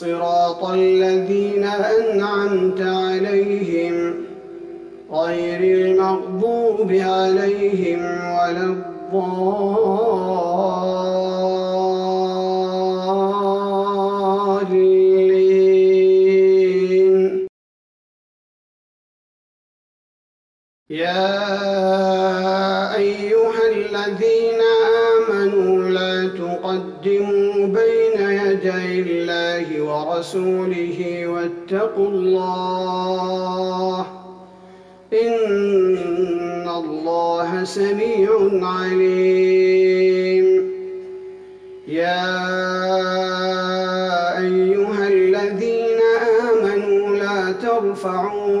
صراط الذين أنعمت عليهم غير المغضوب عليهم ولا الضالين. يا أيها الذين آمنوا لا تقدموا يدي الله ورسوله واتقوا الله إن الله سميع عليم. يا أيها الذين آمنوا لا ترفعوا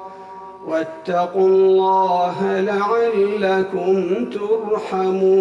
واتقوا الله لعلكم ترحمون.